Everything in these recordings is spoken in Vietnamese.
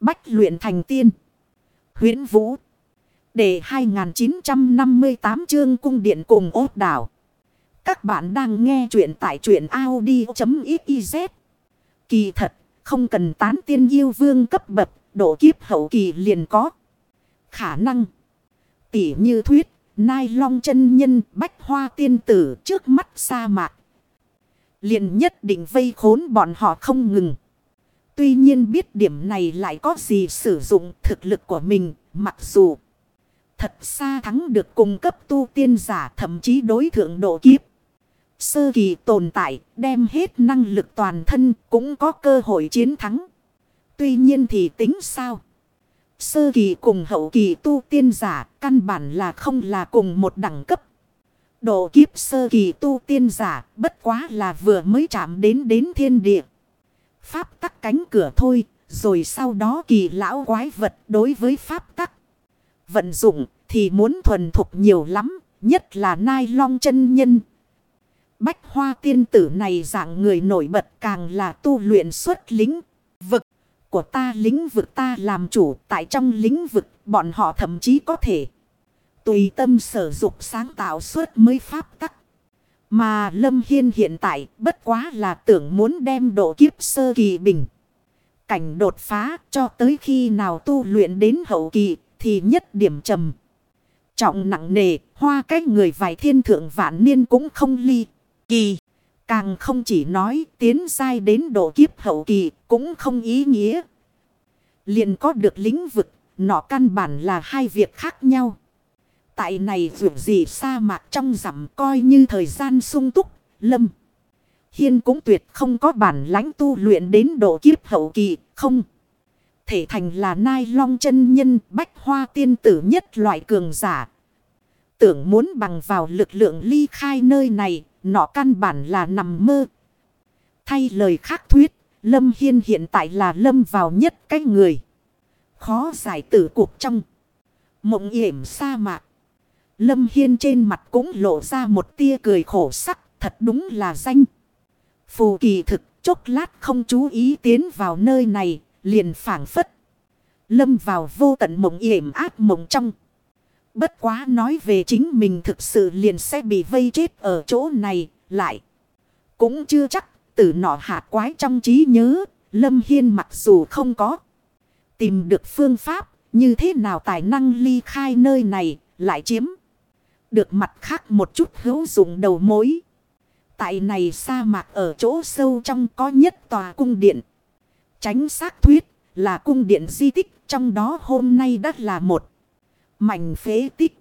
Bách luyện thành tiên. huyễn Vũ. Để 2958 chương cung điện cùng ốt đảo. Các bạn đang nghe truyện tại truyện Audi.xyz. Kỳ thật, không cần tán tiên yêu vương cấp bậc, độ kiếp hậu kỳ liền có. Khả năng. Tỉ như thuyết, nai long chân nhân, bách hoa tiên tử trước mắt sa mạc. Liền nhất định vây khốn bọn họ không ngừng. Tuy nhiên biết điểm này lại có gì sử dụng thực lực của mình, mặc dù thật xa thắng được cung cấp tu tiên giả thậm chí đối thượng độ kiếp. Sơ kỳ tồn tại, đem hết năng lực toàn thân cũng có cơ hội chiến thắng. Tuy nhiên thì tính sao? Sơ kỳ cùng hậu kỳ tu tiên giả, căn bản là không là cùng một đẳng cấp. Độ kiếp sơ kỳ tu tiên giả, bất quá là vừa mới chạm đến đến thiên địa. Pháp tắc cánh cửa thôi, rồi sau đó kỳ lão quái vật đối với pháp tắc. Vận dụng thì muốn thuần thục nhiều lắm, nhất là nai long chân nhân. Bách hoa tiên tử này dạng người nổi bật càng là tu luyện xuất lính vực của ta lĩnh vực ta làm chủ tại trong lĩnh vực bọn họ thậm chí có thể tùy tâm sở dục sáng tạo suốt mới pháp tắc. Mà Lâm Hiên hiện tại bất quá là tưởng muốn đem độ kiếp sơ kỳ bình. Cảnh đột phá cho tới khi nào tu luyện đến hậu kỳ thì nhất điểm trầm. Trọng nặng nề, hoa cách người vài thiên thượng vạn niên cũng không ly. Kỳ, càng không chỉ nói tiến sai đến độ kiếp hậu kỳ cũng không ý nghĩa. liền có được lĩnh vực, nọ căn bản là hai việc khác nhau. Tại này dù gì sa mạc trong rằm coi như thời gian sung túc, lâm. Hiên cũng tuyệt không có bản lãnh tu luyện đến độ kiếp hậu kỳ, không. Thể thành là nai long chân nhân bách hoa tiên tử nhất loại cường giả. Tưởng muốn bằng vào lực lượng ly khai nơi này, nọ căn bản là nằm mơ. Thay lời khác thuyết, Lâm Hiên hiện tại là lâm vào nhất cái người. Khó giải tử cuộc trong. Mộng yểm sa mạc. Lâm Hiên trên mặt cũng lộ ra một tia cười khổ sắc, thật đúng là danh. Phù kỳ thực, chốc lát không chú ý tiến vào nơi này, liền phảng phất. Lâm vào vô tận mộng yểm ác mộng trong. Bất quá nói về chính mình thực sự liền sẽ bị vây chết ở chỗ này, lại. Cũng chưa chắc, tử nọ hạt quái trong trí nhớ, Lâm Hiên mặc dù không có. Tìm được phương pháp, như thế nào tài năng ly khai nơi này, lại chiếm. Được mặt khác một chút hữu dụng đầu mối. Tại này sa mạc ở chỗ sâu trong có nhất tòa cung điện. Tránh xác thuyết là cung điện di tích trong đó hôm nay đất là một mảnh phế tích.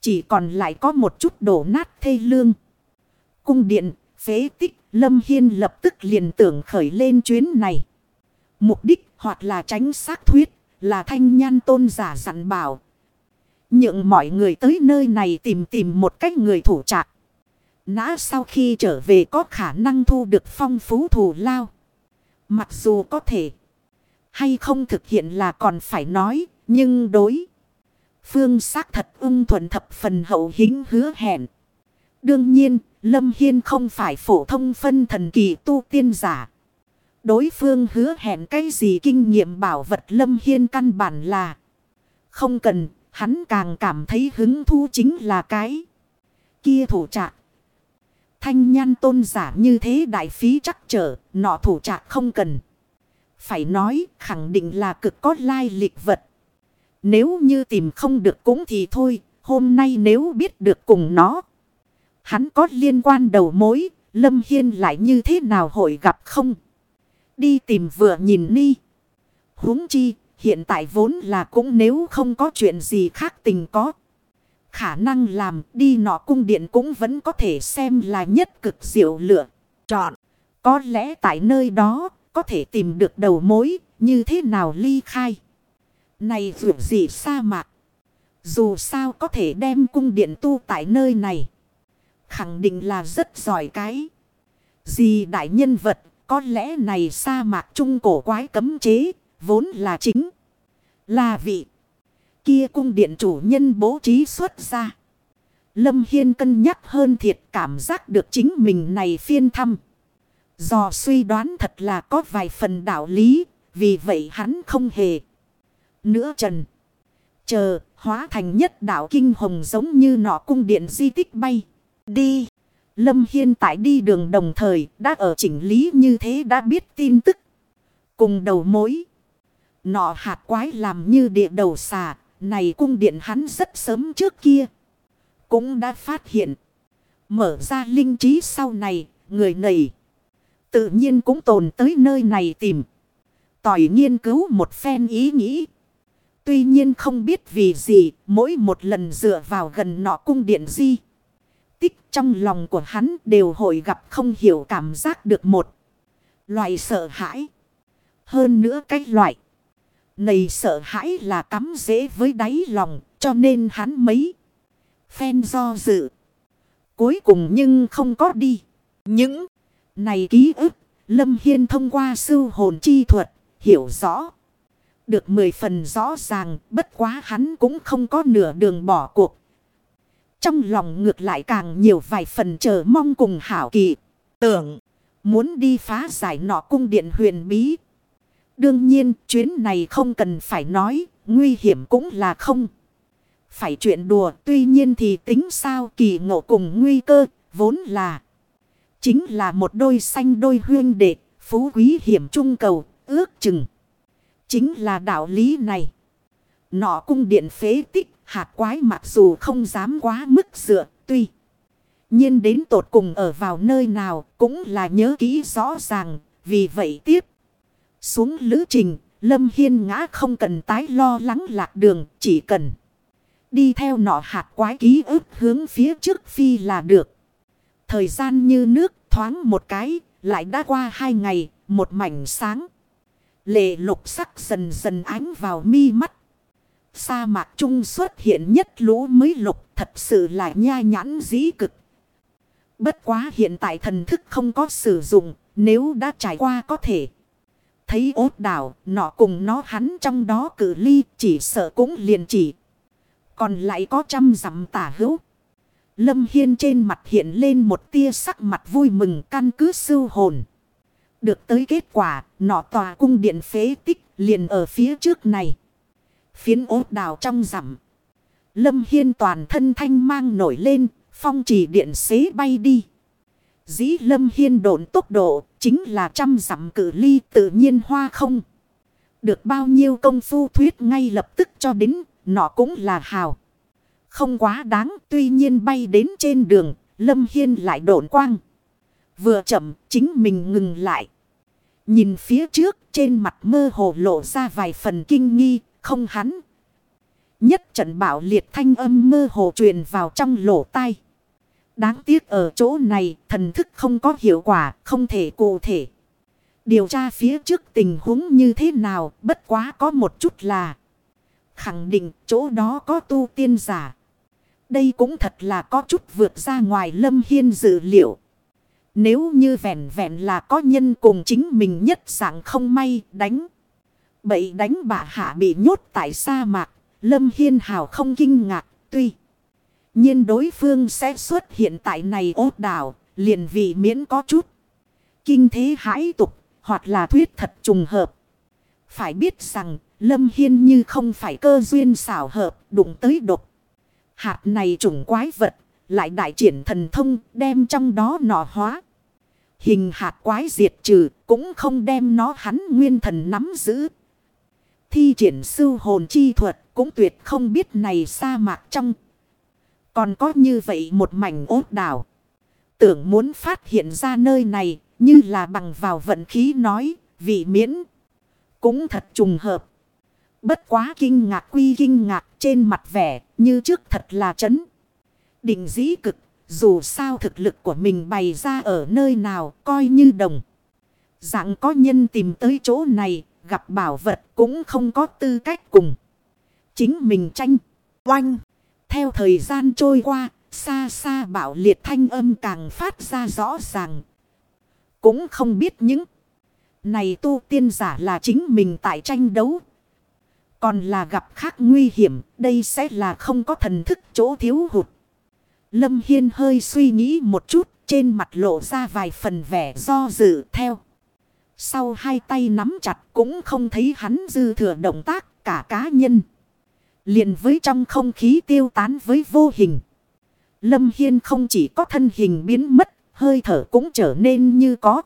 Chỉ còn lại có một chút đổ nát thê lương. Cung điện, phế tích, Lâm Hiên lập tức liền tưởng khởi lên chuyến này. Mục đích hoặc là tránh xác thuyết, là thanh nhan tôn giả dặn bảo, Nhượng mọi người tới nơi này tìm tìm một cách người thủ trạc. Nã sau khi trở về có khả năng thu được phong phú thù lao. Mặc dù có thể hay không thực hiện là còn phải nói, nhưng đối. Phương xác thật ung thuận thập phần hậu hính hứa hẹn. Đương nhiên, Lâm Hiên không phải phổ thông phân thần kỳ tu tiên giả. Đối phương hứa hẹn cái gì kinh nghiệm bảo vật Lâm Hiên căn bản là không cần Hắn càng cảm thấy hứng thú chính là cái kia thủ trạc. Thanh nhan tôn giả như thế đại phí chắc trở, nọ thủ trạc không cần. Phải nói khẳng định là cực có lai lịch vật. Nếu như tìm không được cũng thì thôi, hôm nay nếu biết được cùng nó. Hắn có liên quan đầu mối, Lâm Hiên lại như thế nào hội gặp không? Đi tìm vừa nhìn ni. huống chi, Hiện tại vốn là cũng nếu không có chuyện gì khác tình có. Khả năng làm, đi nọ cung điện cũng vẫn có thể xem là nhất cực diệu lựa. Chọn. Có lẽ tại nơi đó có thể tìm được đầu mối, như thế nào ly khai. Này dù gì sa mạc. Dù sao có thể đem cung điện tu tại nơi này. Khẳng định là rất giỏi cái. Gì đại nhân vật, có lẽ này sa mạc trung cổ quái cấm chế vốn là chính. Là vị. Kia cung điện chủ nhân bố trí xuất ra. Lâm Hiên cân nhắc hơn thiệt cảm giác được chính mình này phiên thăm. Do suy đoán thật là có vài phần đạo lý. Vì vậy hắn không hề. Nữa trần. Chờ hóa thành nhất đạo kinh hồng giống như nọ cung điện di tích bay. Đi. Lâm Hiên tại đi đường đồng thời đã ở chỉnh lý như thế đã biết tin tức. Cùng đầu mối. Nọ hạt quái làm như địa đầu xà. Này cung điện hắn rất sớm trước kia. Cũng đã phát hiện. Mở ra linh trí sau này. Người này. Tự nhiên cũng tồn tới nơi này tìm. Tỏi nghiên cứu một phen ý nghĩ. Tuy nhiên không biết vì gì. Mỗi một lần dựa vào gần nọ cung điện di. Tích trong lòng của hắn đều hội gặp không hiểu cảm giác được một. Loại sợ hãi. Hơn nữa cái loại. Này sợ hãi là cắm dễ với đáy lòng, cho nên hắn mấy. Phen do dự. Cuối cùng nhưng không có đi. Những này ký ức. Lâm Hiên thông qua sư hồn chi thuật. Hiểu rõ. Được mười phần rõ ràng. Bất quá hắn cũng không có nửa đường bỏ cuộc. Trong lòng ngược lại càng nhiều vài phần chờ mong cùng hảo kỳ. Tưởng. Muốn đi phá giải nọ cung điện huyền bí. Đương nhiên, chuyến này không cần phải nói. Nguy hiểm cũng là không. Phải chuyện đùa. Tuy nhiên thì tính sao kỳ ngộ cùng nguy cơ. Vốn là. Chính là một đôi xanh đôi huyên đệ. Phú quý hiểm trung cầu. Ước chừng. Chính là đạo lý này. Nọ cung điện phế tích. Hạt quái mặc dù không dám quá mức dựa. Tuy. nhiên đến tột cùng ở vào nơi nào. Cũng là nhớ kỹ rõ ràng. Vì vậy tiếp. Xuống lữ trình. Lâm Hiên ngã không cần tái lo lắng lạc đường. Chỉ cần. Đi theo nọ hạt quái ký ức hướng phía trước phi là được. Thời gian như nước thoáng một cái. Lại đã qua hai ngày. Một mảnh sáng. Lệ lục sắc dần dần ánh vào mi mắt. Sa mạc trung xuất hiện nhất lũ mới lục thật sự là nha nhãn dĩ cực. Bất quá hiện tại thần thức không có sử dụng, nếu đã trải qua có thể. Thấy ốt đảo, nọ cùng nó hắn trong đó cử ly chỉ sợ cũng liền chỉ. Còn lại có trăm dặm tả hữu. Lâm Hiên trên mặt hiện lên một tia sắc mặt vui mừng căn cứ sưu hồn. Được tới kết quả, nọ tòa cung điện phế tích liền ở phía trước này. Phiến ốt đào trong rằm. Lâm Hiên toàn thân thanh mang nổi lên, phong chỉ điện xế bay đi. Dĩ Lâm Hiên độn tốc độ, chính là trăm dặm cử ly tự nhiên hoa không. Được bao nhiêu công phu thuyết ngay lập tức cho đến, nó cũng là hào. Không quá đáng, tuy nhiên bay đến trên đường, Lâm Hiên lại độn quang. Vừa chậm, chính mình ngừng lại. Nhìn phía trước, trên mặt mơ hồ lộ ra vài phần kinh nghi, không hắn. Nhất trận bảo liệt thanh âm mơ hồ truyền vào trong lỗ tai. Đáng tiếc ở chỗ này thần thức không có hiệu quả, không thể cụ thể. Điều tra phía trước tình huống như thế nào, bất quá có một chút là. Khẳng định chỗ đó có tu tiên giả. Đây cũng thật là có chút vượt ra ngoài lâm hiên dự liệu. Nếu như vẹn vẹn là có nhân cùng chính mình nhất dạng không may đánh. Bậy đánh bà hạ bị nhốt tại sa mạc. Lâm Hiên Hào không kinh ngạc. Tuy nhiên đối phương sẽ xuất hiện tại này ốt đảo. Liền vì miễn có chút. Kinh thế hãi tục. Hoặc là thuyết thật trùng hợp. Phải biết rằng, Lâm Hiên như không phải cơ duyên xảo hợp, đụng tới độc. Hạt này trùng quái vật. Lại đại triển thần thông, đem trong đó nọ hóa. Hình hạt quái diệt trừ, cũng không đem nó hắn nguyên thần nắm giữ thi triển sư hồn chi thuật cũng tuyệt không biết này sa mạc trong. Còn có như vậy một mảnh ốt đảo. Tưởng muốn phát hiện ra nơi này như là bằng vào vận khí nói vì miễn. Cũng thật trùng hợp. Bất quá kinh ngạc quy kinh ngạc trên mặt vẻ như trước thật là chấn. Định dĩ cực dù sao thực lực của mình bày ra ở nơi nào coi như đồng. Dạng có nhân tìm tới chỗ này gặp bảo vật cũng không có tư cách cùng. Chính mình tranh, oanh. Theo thời gian trôi qua, xa xa bảo liệt thanh âm càng phát ra rõ ràng. Cũng không biết những này tu tiên giả là chính mình tại tranh đấu. Còn là gặp khác nguy hiểm, đây sẽ là không có thần thức chỗ thiếu hụt. Lâm Hiên hơi suy nghĩ một chút, trên mặt lộ ra vài phần vẻ do dự theo. Sau hai tay nắm chặt cũng không thấy hắn dư thừa động tác cả cá nhân liền với trong không khí tiêu tán với vô hình. Lâm Hiên không chỉ có thân hình biến mất, hơi thở cũng trở nên như có.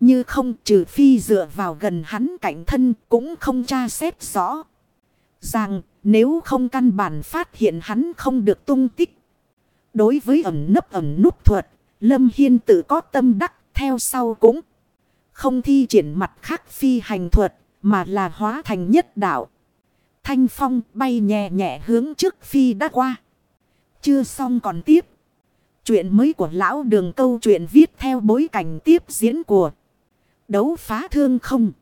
Như không trừ phi dựa vào gần hắn cạnh thân cũng không tra xét rõ. Rằng nếu không căn bản phát hiện hắn không được tung tích. Đối với ẩm nấp ẩm nút thuật, Lâm Hiên tự có tâm đắc theo sau cũng. Không thi triển mặt khác phi hành thuật mà là hóa thành nhất đạo. Thanh phong bay nhẹ nhẹ hướng trước phi đã qua. Chưa xong còn tiếp. Chuyện mới của lão đường câu chuyện viết theo bối cảnh tiếp diễn của đấu phá thương không.